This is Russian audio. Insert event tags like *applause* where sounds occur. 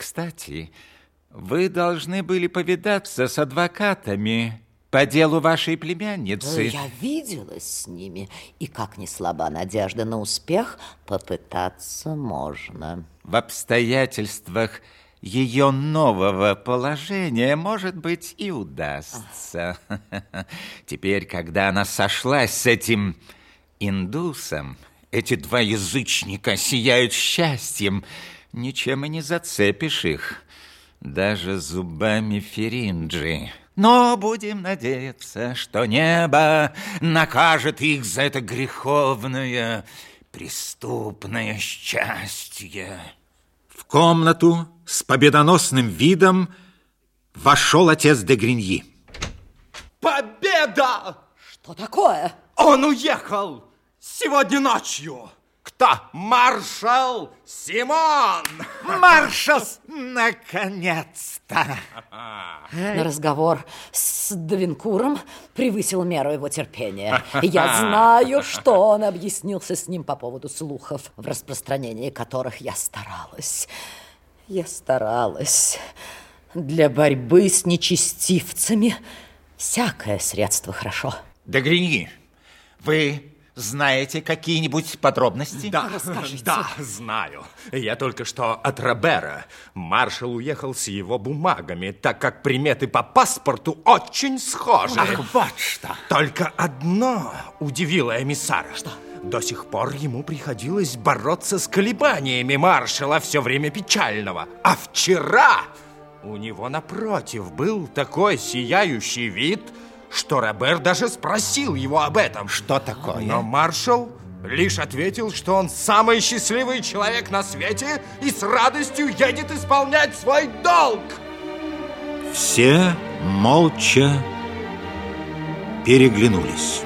Кстати, вы должны были повидаться с адвокатами по делу вашей племянницы. Я виделась с ними, и как не слаба надежда на успех, попытаться можно. В обстоятельствах ее нового положения, может быть, и удастся. *laughs* Теперь, когда она сошлась с этим индусом, эти два язычника сияют счастьем, ничем и не зацепишь их, даже зубами Феринджи. Но будем надеяться, что небо накажет их за это греховное, преступное счастье. В комнату с победоносным видом вошел отец де Гриньи. Победа! Что такое? Он уехал сегодня ночью. Кто? Маршал Симон! Маршал, наконец-то! Разговор с Двинкуром превысил меру его терпения. Я знаю, что он объяснился с ним по поводу слухов, в распространении которых я старалась. Я старалась. Для борьбы с нечестивцами всякое средство хорошо. Дегриньи, вы знаете какие-нибудь подробности? Да, Расскажите. да, знаю. Я только что от Робера. Маршал уехал с его бумагами, так как приметы по паспорту очень схожи. Ах, вот что. Только одно удивило эмиссара. Что? До сих пор ему приходилось бороться с колебаниями маршала все время печального. А вчера у него напротив был такой сияющий вид, что Робер даже спросил его об этом. Что такое? Но маршал лишь ответил, что он самый счастливый человек на свете и с радостью едет исполнять свой долг. Все молча переглянулись.